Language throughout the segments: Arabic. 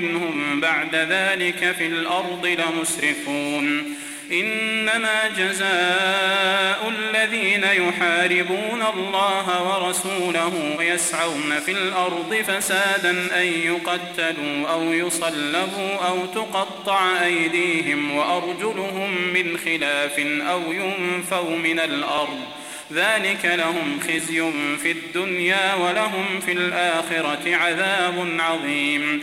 منهم بعد ذلك في الأرض لمسرفون. إنما جزاء الذين يحاربون الله ورسوله ويسعون في الأرض فسادا أن يقتلوا أو يصلبوا أو تقطع أيديهم وأرجلهم من خلاف أو ينفوا من الأرض. ذلك لهم خزي في الدنيا ولهم في الآخرة عذاب عظيم.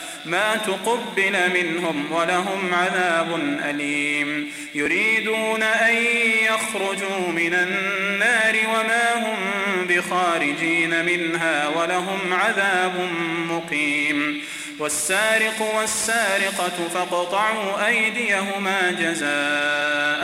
ما تقبل منهم ولهم عذاب أليم. يريدون أن يخرجوا من النار وما هم بخارجين منها ولهم عذاب مقيم. والسارق والسارقة فاقطعوا أيديهما جزاء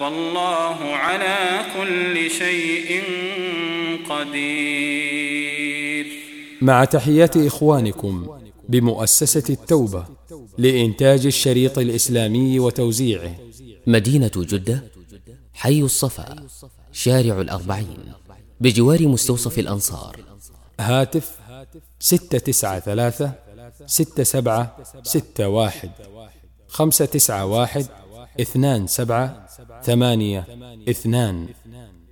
والله على كل شيء قدير. مع تحيات إخوانكم بمؤسسة التوبة لإنتاج الشريط الإسلامي وتوزيعه. مدينة جدة حي الصفا شارع الأربعين بجوار مستوصف الأنصار. هاتف ستة تسعة ثلاثة ستة سبعة ستة واحد خمسة تسعة واحد اثنان سبعة ثمانية اثنان.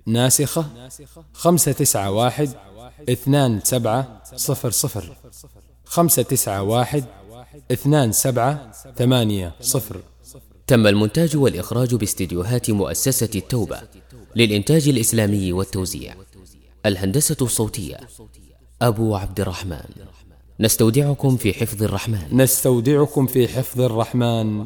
ناسخة خمسة تسعة واحد اثنان سبعة صفر صفر. خمسة تسعة واحد اثنان سبعة ثمانية صفر. تم المونتاج والإخراج باستديوهات مؤسسة التوبة للإنتاج الإسلامي والتوزيع. الهندسة الصوتية أبو عبد الرحمن. نستودعكم في حفظ الرحمن. نستودعكم في حفظ الرحمن.